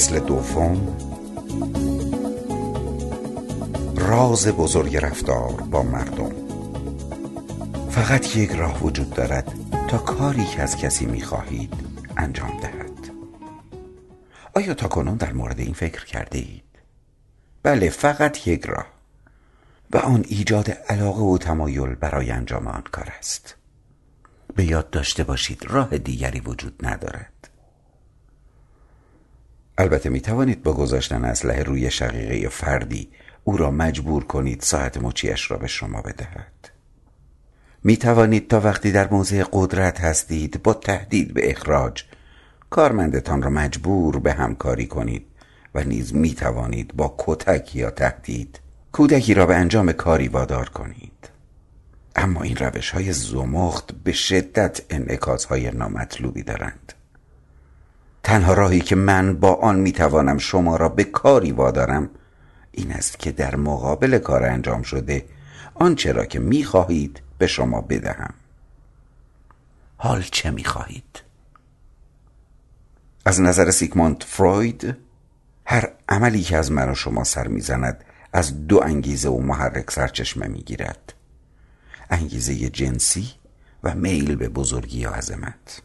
فصل دوم. راز بزرگ رفتار با مردم. فقط یک راه وجود دارد تا کاری که از کسی می‌خواهید انجام دهد. آیا تا کنون در مورد این فکر کرده اید؟ بله فقط یک راه. و آن ایجاد علاقه و تمایل برای انجام آن کار است. به یاد داشته باشید راه دیگری وجود ندارد. البته می توانید با گذاشتن اسلحه روی شقیقه فردی او را مجبور کنید ساعت مچیش را به شما بدهد. می توانید تا وقتی در موضع قدرت هستید با تهدید به اخراج کارمندتان را مجبور به همکاری کنید و نیز می توانید با کتک یا تهدید کودکی را به انجام کاری وادار کنید. اما این روش های زمخت به شدت انعکاس های نامطلوبی دارند. تنها راهی که من با آن می‌توانم شما را به کاری وادارم این است که در مقابل کار انجام شده آنچه را که می‌خواهید به شما بدهم. حال چه می‌خواهید؟ از نظر سیگموند فروید هر عملی که از من و شما سر می‌زند از دو انگیزه و محرک سرچشمه می‌گیرد. انگیزه جنسی و میل به بزرگی یا عظمت.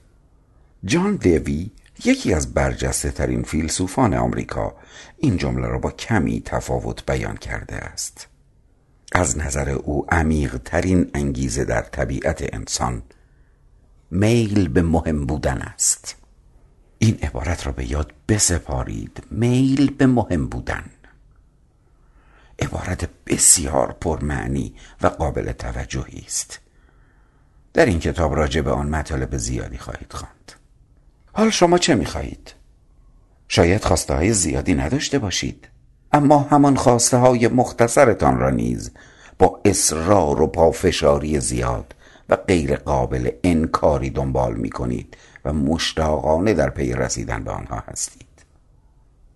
جان دیوی یکی از برجسته ترین فیلسوفان آمریکا این جمله را با کمی تفاوت بیان کرده است. از نظر او عمیق ترین انگیزه در طبیعت انسان میل به مهم بودن است. این عبارت را به یاد بسپارید. میل به مهم بودن. عبارت بسیار پرمعنی و قابل توجهی است. در این کتاب راجع به آن مطالب زیادی خواهید خواند. حال شما چه می‌خواهید؟ شاید خواسته های زیادی نداشته باشید. اما همان خواسته های مختصرتان را نیز با اصرار و پافشاری زیاد و غیر قابل انکاری دنبال می کنید و مشتاقانه در پی رسیدن به آنها هستید.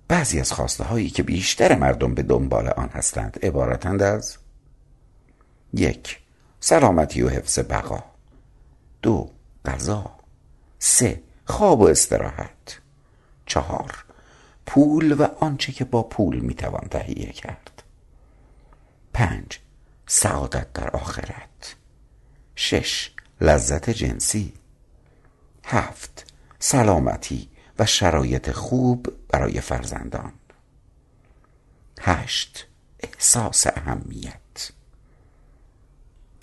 بعضی از خواسته هایی که بیشتر مردم به دنبال آن هستند عبارتند از یک سلامتی و حفظ بقا. دو غذا. سه خواب و استراحت. چهار. پول و آنچه که با پول می‌توان تهیه کرد. پنج. سعادت در آخرت. شش. لذت جنسی. هفت. سلامتی و شرایط خوب برای فرزندان. هشت. احساس اهمیت.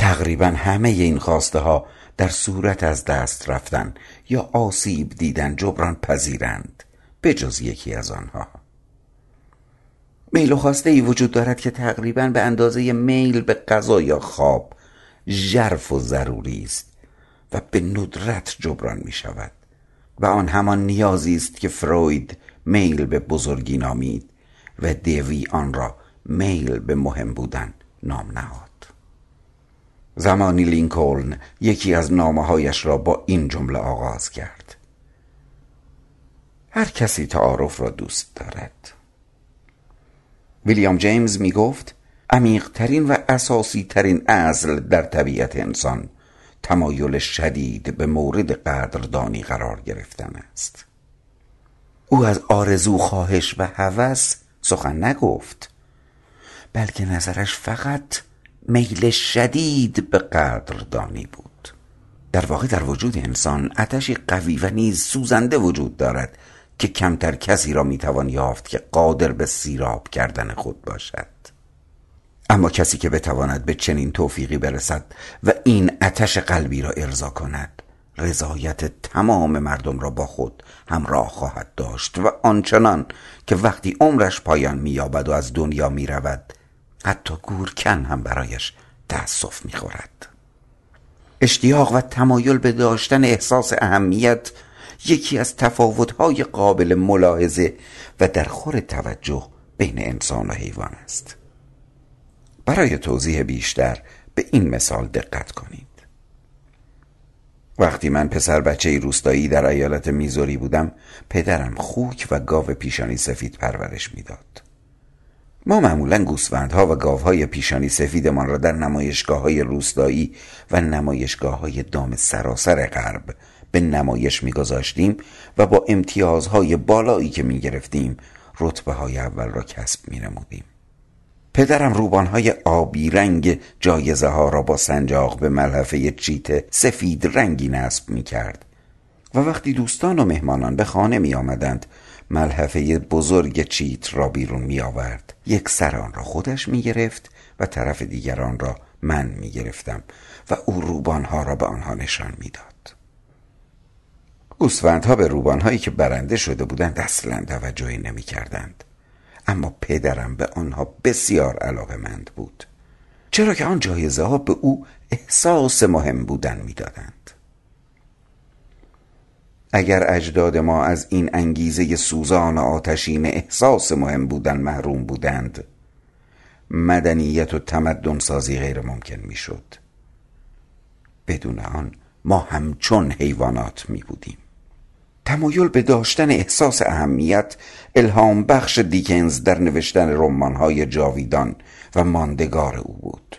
تقریبا همه این خواسته ها در صورت از دست رفتن یا آسیب دیدن جبران پذیرند به جز یکی از آنها. میل و خواسته ای وجود دارد که تقریبا به اندازه میل به غذا یا خواب ژرف و ضروری است و به ندرت جبران می شود. و آن همان نیازی است که فروید میل به بزرگی نامید و دیوی آن را میل به مهم بودن نام نهاد. زمانی لینکلن یکی از نامه هایش را با این جمله آغاز کرد. هر کسی تعارف را دوست دارد. ویلیام جیمز می گفت عمیقترین و اساسی ترین اصل در طبیعت انسان تمایل شدید به مورد قدردانی قرار گرفتن است. او از آرزو خواهش و هوس سخن نگفت بلکه نظرش فقط میل شدید به قدردانی بود. در واقع در وجود انسان آتشی قوی و نیز سوزنده وجود دارد که کمتر کسی را می‌توان یافت که قادر به سیراب کردن خود باشد. اما کسی که بتواند به چنین توفیقی برسد و این آتش قلبی را ارضا کند رضایت تمام مردم را با خود همراه خواهد داشت و آنچنان که وقتی عمرش پایان مییابد و از دنیا می‌رود حتی گورکن هم برایش تأسف می‌خورد. اشتیاق و تمایل به داشتن احساس اهمیت یکی از تفاوتهای قابل ملاحظه و در خور توجه بین انسان و حیوان است. برای توضیح بیشتر به این مثال دقت کنید. وقتی من پسر بچه روستایی در ایالت میزوری بودم پدرم خوک و گاو پیشانی سفید پرورش می‌داد. ما معمولا گوسفندها و گاوهای پیشانی سفیدمان را در نمایشگاه های روستایی و نمایشگاه های دام سراسر غرب به نمایش میگذاشتیم و با امتیازهای بالایی که می‌گرفتیم رتبه های اول را کسب می نمودیم. پدرم روبانهای آبی رنگ جایزه ها را با سنجاق به ملحفه چیت سفید رنگی نصب می کرد و وقتی دوستان و مهمانان به خانه می آمدند ملحفه بزرگ چیت را بیرون می آورد یک سر آن را خودش می گرفت و طرف دیگران را من می گرفتم و او روبانها را به آنها نشان می داد گوسفندها به روبانهایی که برنده شده بودند اصلا توجهی نمی کردند اما پدرم به آنها بسیار علاقه مند بود. چرا که آن جایزه ها به او احساس مهم بودن می‌دادند. اگر اجداد ما از این انگیزه سوزان آتشین احساس مهم بودن محروم بودند مدنیت و تمدن سازی غیر ممکن می‌شد. بدون آن ما همچون حیوانات می بودیم تمایل به داشتن احساس اهمیت الهام بخش دیکنز در نوشتن رمانهای جاویدان و ماندگار او بود.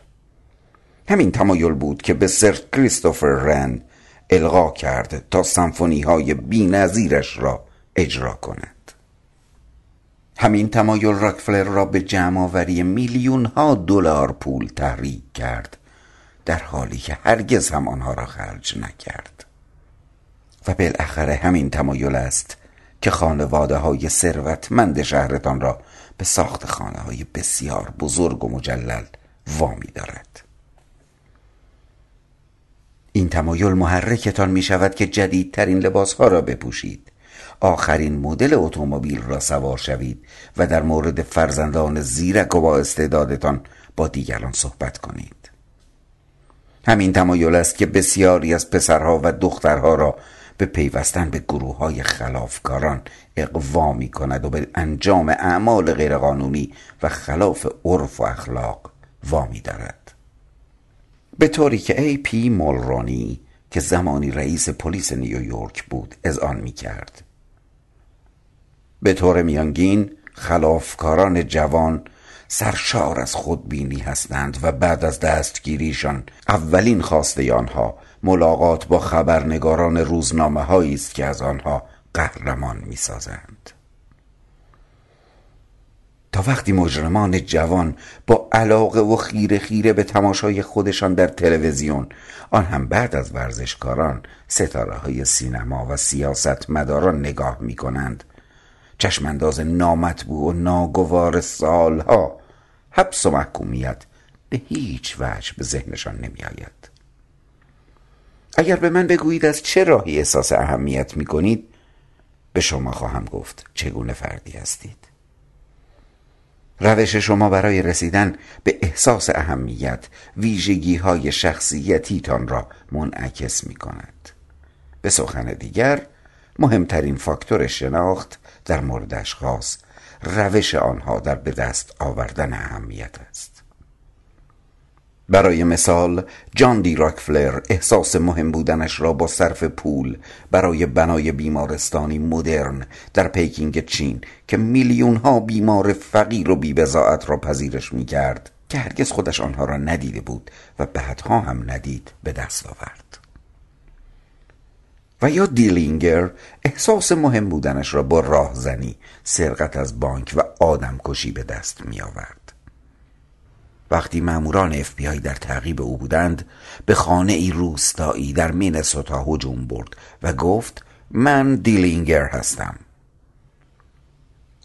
همین تمایل بود که به سر کریستوفر رن القا کرد تا سمفونی های بی را اجرا کند. همین تمایل راکفلر را به جمعآوری میلیون ها دلار پول تحریک کرد در حالی که هرگز هم آنها را خرج نکرد. و بالاخره همین تمایل است که خانواده های ثروتمند شهرتان را به ساخت خانه های بسیار بزرگ و مجلل وامی دارد. این تمایل محرکتان می شود که جدیدترین لباس ها را بپوشید. آخرین مدل اتومبیل را سوار شوید و در مورد فرزندان زیرک و با استعدادتان با دیگران صحبت کنید. همین تمایل است که بسیاری از پسرها و دخترها را به پیوستن به گروه های خلافکاران اقوا می کند و به انجام اعمال غیرقانونی و خلاف عرف و اخلاق وامی دارد به طوری که ای پی مولرونی که زمانی رئیس پلیس نیویورک بود از آن می کرد. به طور میانگین خلافکاران جوان سرشار از خودبینی هستند و بعد از دستگیریشان اولین خواسته آنها ملاقات با خبرنگاران روزنامه است که از آنها قهرمان می‌سازند. تا وقتی مجرمان جوان با علاقه و خیره خیره به تماشای خودشان در تلویزیون آن هم بعد از ورزشکاران ستاره های سینما و سیاست مداران نگاه می کنند چشمانداز نامطبوع و ناگوار سالها حبس و محکومیت به هیچ وجه به ذهنشان نمی آید اگر به من بگویید از چه راهی احساس اهمیت می کنید به شما خواهم گفت چگونه فردی هستید. روش شما برای رسیدن به احساس اهمیت ویژگی های شخصیتیتان را منعکس می کند به سخن دیگر مهمترین فاکتور شناخت در مورد اشخاص روش آنها در به دست آوردن اهمیت است. برای مثال جان دی راکفلر احساس مهم بودنش را با صرف پول برای بنای بیمارستانی مدرن در پیکینگ چین که میلیون ها بیمار فقیر و بیبزاعت را پذیرش می کرد که هرگز خودش آنها را ندیده بود و بعدها هم ندید به دست آورد. و یا دیلینگر احساس مهم بودنش را با راهزنی سرقت از بانک و آدم کشی به دست می آورد وقتی ماموران اف بی آی در تعقیب او بودند به خانه ای روستایی در مینسوتا هجوم برد و گفت من دیلینگر هستم.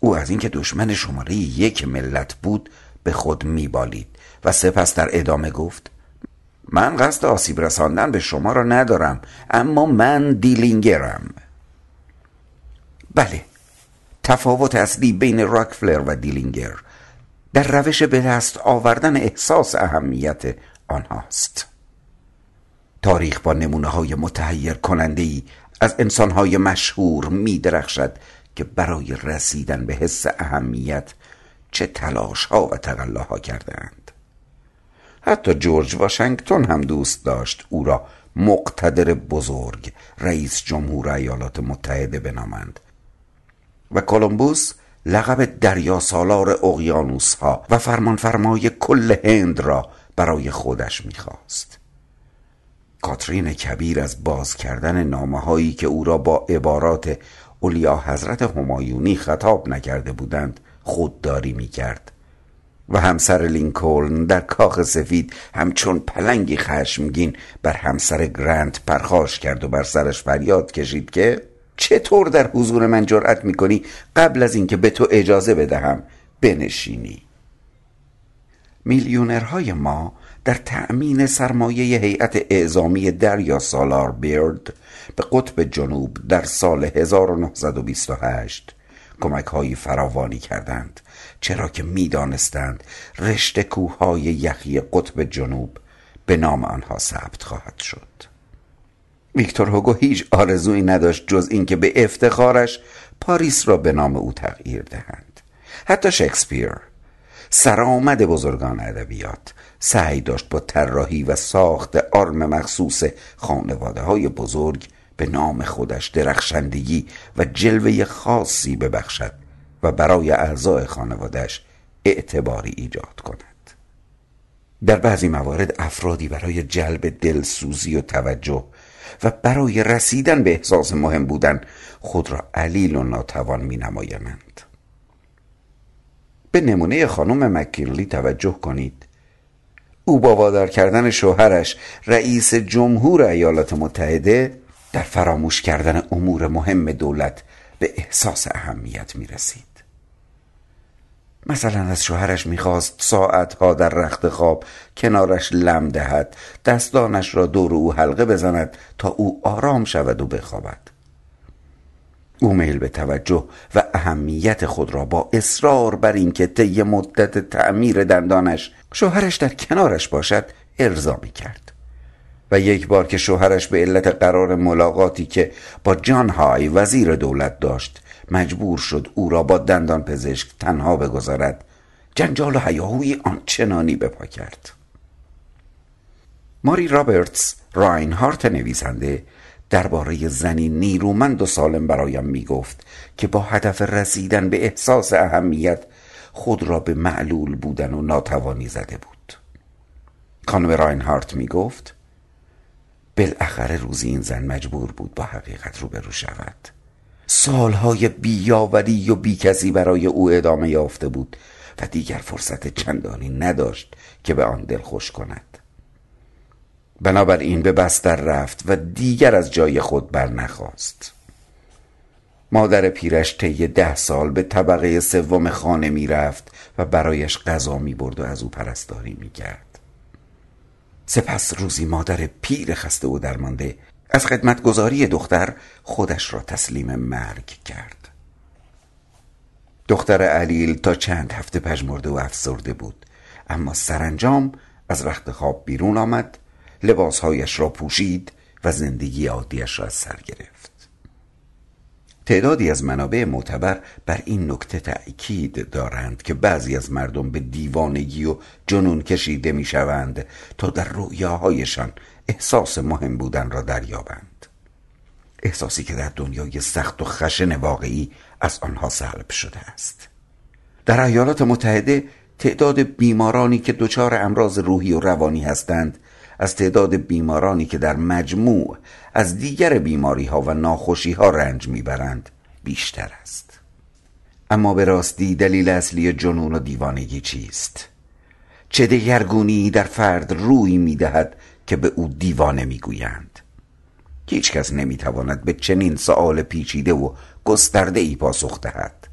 او از اینکه دشمن شماره یک ملت بود به خود میبالید و سپس در ادامه گفت من قصد آسیب رساندن به شما را ندارم اما من دیلینگرم. بله تفاوت اصلی بین راکفلر و دیلینگر در روش به دست آوردن احساس اهمیت آنهاست. تاریخ با نمونه های متحیر کننده ای از انسان های مشهور می درخشد که برای رسیدن به حس اهمیت چه تلاش ها و تقلاها کردند حتی جورج واشنگتن هم دوست داشت او را مقتدر بزرگ رئیس جمهور ایالات متحده بنامند و کولومبوس لقب دریا سالار اقیانوس ها و فرمانفرمای کل هند را برای خودش می‌خواست. کاترین کبیر از باز کردن نامه هایی که او را با عبارات اولیا حضرت همایونی خطاب نکرده بودند خودداری می کرد و همسر لینکلن در کاخ سفید همچون پلنگی خشمگین بر همسر گرانت پرخاش کرد و بر سرش فریاد کشید که چطور در حضور من جرأت می‌کنی قبل از اینکه به تو اجازه بدهم بنشینی؟ میلیونرهای ما در تأمین سرمایه هیئت اعزامی دریا سالار بیرد به قطب جنوب در سال 1928 کمک های فراوانی کردند چرا که می‌دانستند رشته کوههای یخی قطب جنوب به نام آنها ثبت خواهد شد. ویکتور هوگو هیچ آرزویی نداشت جز اینکه به افتخارش پاریس را به نام او تغییر دهند. حتی شکسپیر سرآمد بزرگان ادبیات سعی داشت با طراحی و ساخت آرم مخصوص خانواده های بزرگ به نام خودش درخشندگی و جلوه خاصی ببخشد و برای اعضای خانوادهش اعتباری ایجاد کند. در بعضی موارد افرادی برای جلب دلسوزی و توجه و برای رسیدن به احساس مهم بودن خود را علیل و ناتوان می نمایند. به نمونه خانم مکیرلی توجه کنید او با وادار کردن شوهرش رئیس جمهور ایالات متحده در فراموش کردن امور مهم دولت به احساس اهمیت می رسید. مثلا از شوهرش می‌خواست ساعتها در رخت خواب کنارش لم دهد دستانش را دور او حلقه بزند تا او آرام شود و بخوابد. او میل به توجه و اهمیت خود را با اصرار بر اینکه طی مدت تعمیر دندانش شوهرش در کنارش باشد ارضا می کرد و یک بار که شوهرش به علت قرار ملاقاتی که با جان های وزیر دولت داشت مجبور شد او را با دندان پزشک تنها بگذارد. جنجال و هیاهوی آنچنانی بپا کرد. ماری رابرتس راینهارت نویسنده درباره زنی نیرومند و سالم برایم می گفت که با هدف رسیدن به احساس اهمیت خود را به معلول بودن و ناتوانی زده بود. خانم راینهارت می گفت بالاخره روزی این زن مجبور بود با حقیقت روبرو شود. سالهای بیاوری و بیکسی برای او ادامه یافته بود و دیگر فرصت چندانی نداشت که به آن دل خوش کند. بنابراین به بستر رفت و دیگر از جای خود بر نخواست مادر پیرش طی ده سال به طبقه سوم خانه می رفت و برایش غذا می برد و از او پرستاری می کرد. سپس روزی مادر پیر خسته و درمانده از خدمتگذاری دختر خودش را تسلیم مرگ کرد. دختر علیل تا چند هفته پژمرده و افسرده بود. اما سرانجام از رخت خواب بیرون آمد لباسهایش را پوشید و زندگی عادیش را از سر گرفت. تعدادی از منابع معتبر بر این نکته تأکید دارند که بعضی از مردم به دیوانگی و جنون کشیده می شوند تا در رؤیاهایشان احساس مهم بودن را دریابند. احساسی که در دنیای سخت و خشن واقعی از آنها سلب شده است. در ایالات متحده تعداد بیمارانی که دچار امراض روحی و روانی هستند از تعداد بیمارانی که در مجموع از دیگر بیماری ها و ناخوشی ها رنج می‌برند. بیشتر است. اما به راستی دلیل اصلی جنون و دیوانگی چیست؟ چه دگرگونی در فرد روی می‌دهد که به او دیوانه می‌گویند؟ هیچ کس نمی‌تواند به چنین سؤال پیچیده و گسترده ای پاسخ دهد.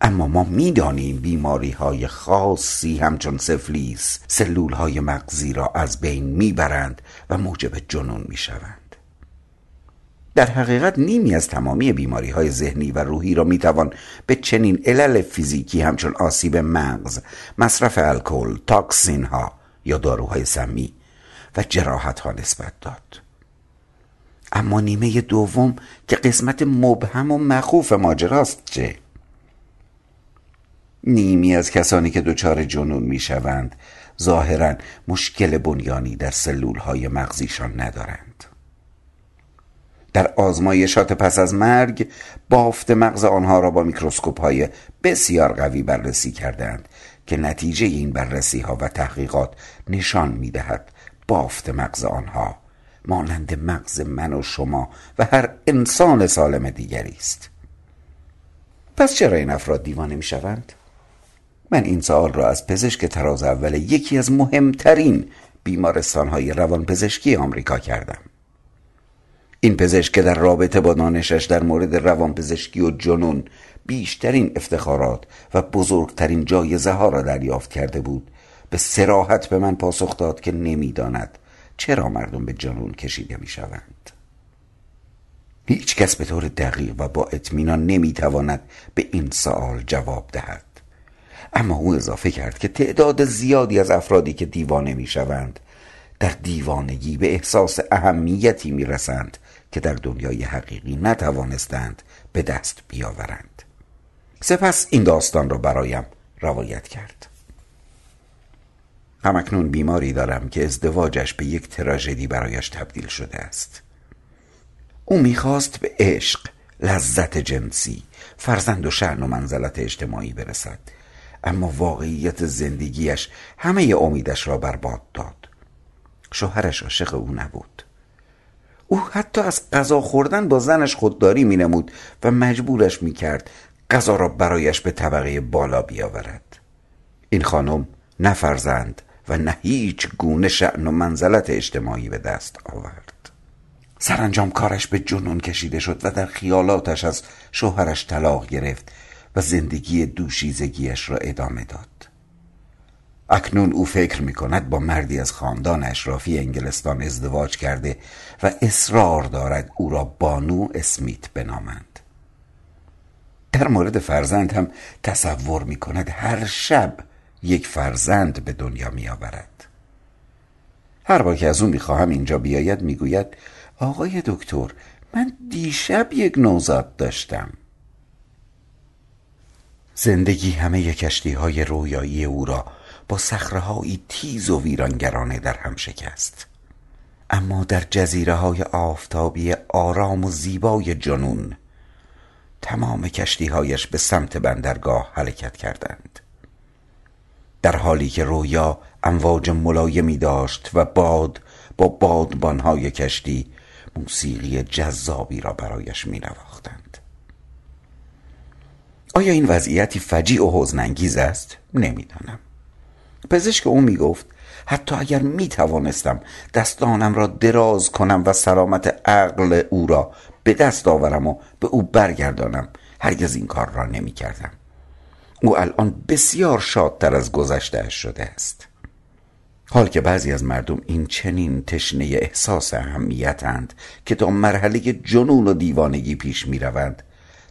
اما ما می‌دانیم بیماری های خاصی همچون سفلیس سلول های مغزی را از بین می‌برند و موجب جنون می‌شوند. در حقیقت نیمی از تمامی بیماری های ذهنی و روحی را می‌توان به چنین علل فیزیکی همچون آسیب مغز مصرف الکل تاکسین ها یا داروهای سمی و جراحت ها نسبت داد اما نیمه دوم که قسمت مبهم و مخوف ماجراست چه؟ نیمی از کسانی که دچار جنون می‌شوند ظاهرا مشکل بنیانی در سلول های مغزیشان ندارند در آزمایشات پس از مرگ بافت مغز آنها را با میکروسکوپ های بسیار قوی بررسی کردند که نتیجه این بررسی ها و تحقیقات نشان می دهد بافت مغز آنها مانند مغز من و شما و هر انسان سالم دیگری است پس چرا این افراد دیوانه می شوند؟ من این سوال را از پزشک تراز اول یکی از مهمترین بیمارستان های روانپزشکی آمریکا کردم این پزشک که در رابطه با دانشش در مورد روانپزشکی و جنون بیشترین افتخارات و بزرگترین جایزه ها را دریافت کرده بود. به سراحت به من پاسخ داد که نمی‌داند چرا مردم به جنون کشیده می شوند هیچ کس به طور دقیق و با اطمینان نمی‌تواند به این سوال جواب دهد. اما او اضافه کرد که تعداد زیادی از افرادی که دیوانه می شوند در دیوانگی به احساس اهمیتی می رسند که در دنیای حقیقی نتوانستند به دست بیاورند. سپس این داستان را برایم روایت کرد. همکنون بیماری دارم که ازدواجش به یک تراژدی برایش تبدیل شده است. او می‌خواست به عشق لذت جنسی فرزند و شعن و منزلت اجتماعی برسد. اما واقعیت زندگیش همه امیدش را برباد داد. شوهرش عاشق او نبود. او حتی از غذا خوردن با زنش خودداری می نمود و مجبورش می کرد غذا را برایش به طبقه بالا بیاورد. این خانم نه فرزند و نه هیچ گونه شعن و منزلت اجتماعی به دست آورد. سرانجام کارش به جنون کشیده شد و در خیالاتش از شوهرش طلاق گرفت و زندگی دوشیزگیش را ادامه داد. اکنون او فکر می کند با مردی از خاندان اشرافی انگلستان ازدواج کرده و اصرار دارد او را بانو اسمیت بنامند. در مورد فرزند هم تصور می کند هر شب یک فرزند به دنیا می آورد هر بار که از او می‌خواهم اینجا بیاید می‌گوید آقای دکتر من دیشب یک نوزاد داشتم. زندگی همه کشتی های رویایی او را با صخرههایی تیز و ویرانگرانه در هم شکست اما در جزیره های آفتابی آرام و زیبای جنون تمام کشتیهایش به سمت بندرگاه حرکت کردند در حالی که رویا امواج ملایمی داشت و باد با بادبانهای کشتی موسیقی جذابی را برایش می نواختند. آیا این وضعیتی فجیع و حزنانگیز است؟ نمی‌دانم. پزشک او می گفت حتی اگر می توانستم دستانم را دراز کنم و سلامت عقل او را به دست آورم و به او برگردانم هرگز این کار را نمی کردم. او الان بسیار شادتر از گذشتهاش شده است حال که بعضی از مردم این چنین تشنه احساس اهمیتند که تا مرحله جنون و دیوانگی پیش می روند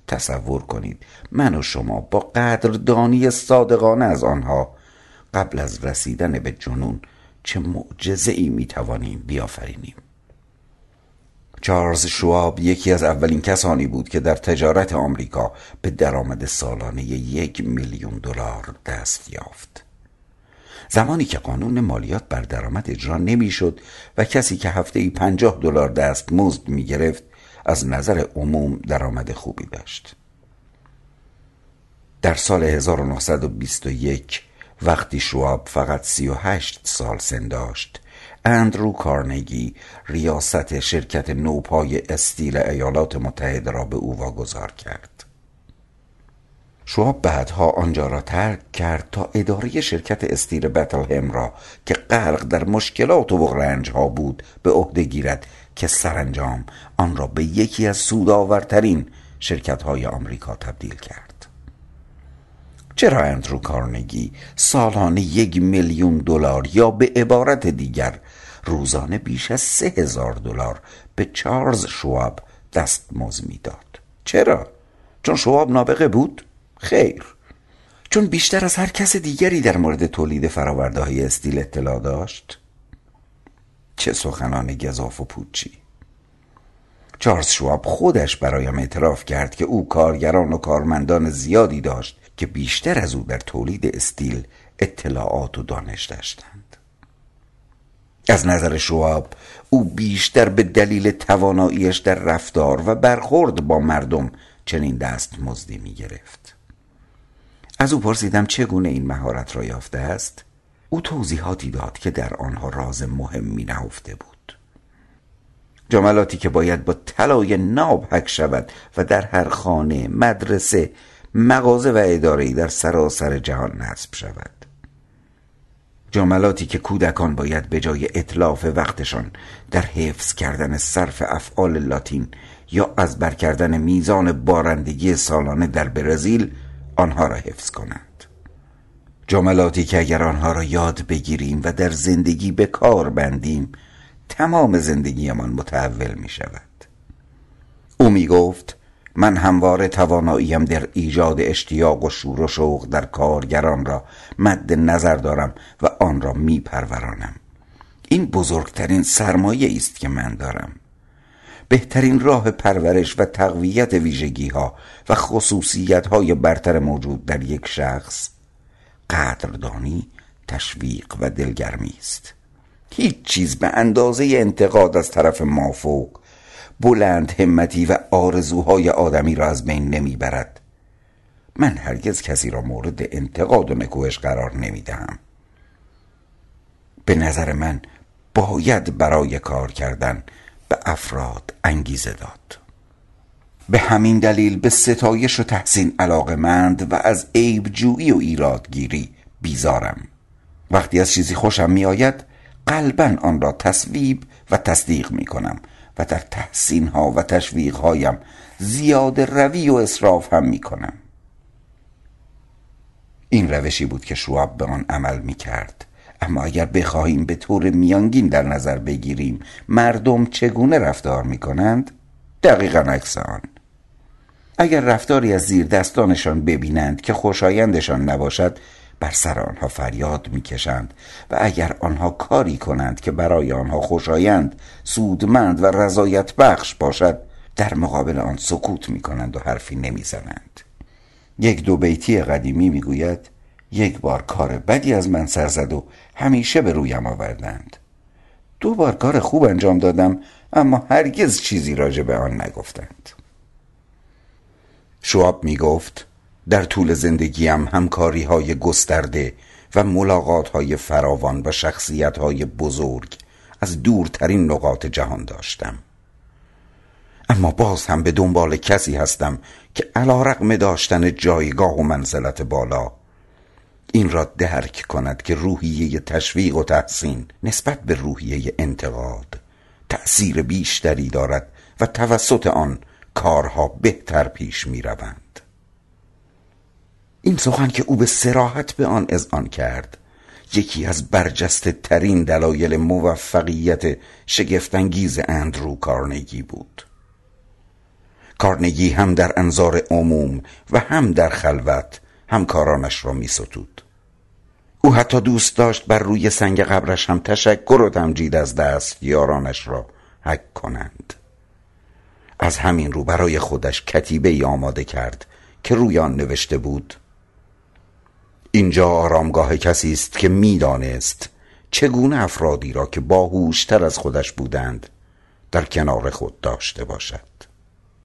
تصور کنید من و شما با قدردانی صادقانه از آنها قبل از رسیدن به جنون چه معجزه ای می توانیم بیافرینیم. چارلز شواب یکی از اولین کسانی بود که در تجارت آمریکا به درآمد سالانه یک میلیون دلار دست یافت. زمانی که قانون مالیات بر درآمد اجرا نمی‌شد و کسی که هفته ای پنجاه دلار دست مزد می گرفت از نظر عموم درآمد خوبی داشت. در سال 1921 وقتی شواب فقط 38 سال سن داشت اندرو کارنگی ریاست شرکت نوپای استیل ایالات متحده را به او واگذار کرد. شواب بعدها آنجا را ترک کرد تا اداره شرکت استیل بتل هم را که غرق در مشکلات و رنج ها بود به عهده گیرد که سرانجام آن را به یکی از سودآورترین شرکت های آمریکا تبدیل کرد. چرا اندرو کارنگی سالانه یک میلیون دلار یا به عبارت دیگر روزانه بیش از سه هزار دلار به چارلز شواب دستمزد می‌داد؟ چرا؟ چون شواب نابغه بود؟ خیر. چون بیشتر از هر کس دیگری در مورد تولید فراورده های استیل اطلاع داشت؟ چه سخنان گذاف و پوچی. چارلز شواب خودش برایم اعتراف کرد که او کارگران و کارمندان زیادی داشت که بیشتر از او در تولید استیل اطلاعات و دانش داشتند. از نظر شواب او بیشتر به دلیل تواناییش در رفتار و برخورد با مردم چنین دست مزدی می گرفت از او پرسیدم چگونه این مهارت را یافته است؟ او توضیحاتی داد که در آنها راز مهمی نهفته بود. جملاتی که باید با طلای ناب حک شود و در هر خانه مدرسه مغازه و اداره در سراسر جهان نصب شود. جملاتی که کودکان باید به جای اطلاف وقتشان در حفظ کردن صرف افعال لاتین یا از بر کردن میزان بارندگی سالانه در برزیل آنها را حفظ کنند. جملاتی که اگر آنها را یاد بگیریم و در زندگی به کار بندیم تمام زندگیمان متحول می شود او می گفت من همواره تواناییم در ایجاد اشتیاق و شور و شوق در کارگران را مد نظر دارم و آن را می پرورانم این بزرگترین سرمایه است که من دارم. بهترین راه پرورش و تقویت ویژگی ها و خصوصیت های برتر موجود در یک شخص قدردانی تشویق و دلگرمی است. هیچ چیز به اندازه انتقاد از طرف مافوق بلند همتی و آرزوهای آدمی را از بین نمی‌برد. من هرگز کسی را مورد انتقاد و نکوهش قرار نمی‌دهم. به نظر من باید برای کار کردن به افراد انگیزه داد. به همین دلیل به ستایش و تحسین علاقمند و از عیب جویی و ایرادگیری بیزارم. وقتی از چیزی خوشم میآید قلبا آن را تصویب و تصدیق می کنم و در تحسین ها و تشویق هایم زیاد روی و اصراف هم می کنم این روشی بود که شواب به آن عمل می کرد اما اگر بخواهیم به طور میانگین در نظر بگیریم مردم چگونه رفتار می کنند دقیقا عکس آن. اگر رفتاری از زیر دستانشان ببینند که خوشایندشان نباشد بر سر آنها فریاد می‌کشند و اگر آنها کاری کنند که برای آنها خوشایند سودمند و رضایت بخش باشد در مقابل آن سکوت می‌کنند و حرفی نمی‌زنند. یک دو بیتی قدیمی می‌گوید یک بار کار بدی از من سر زد و همیشه به رویم آوردند. دو بار کار خوب انجام دادم اما هرگز چیزی راجع به آن نگفتند. شواب می گفت در طول زندگیم همکاری های گسترده و ملاقات های فراوان و شخصیت های بزرگ از دورترین نقاط جهان داشتم اما باز هم به دنبال کسی هستم که علا رقم داشتن جایگاه و منزلت بالا این را درک کند که روحیه تشویق و تحسین نسبت به روحیه انتقاد تأثیر بیشتری دارد و توسط آن کارها بهتر پیش می روند. این سخن که او به سراحت به آن اذعان کرد. یکی از برجسته ترین دلایل موفقیت شگفتانگیز اندرو کارنگی بود. کارنگی هم در انظار عموم و هم در خلوت همکارانش را می ستود. او حتی دوست داشت بر روی سنگ قبرش هم تشکر و تمجید از دست یارانش را حک کنند. از همین رو برای خودش کتیبه ای آماده کرد که روی آن نوشته بود اینجا آرامگاه کسی است که می‌دانست چگونه افرادی را که باهوشتر از خودش بودند در کنار خود داشته باشد.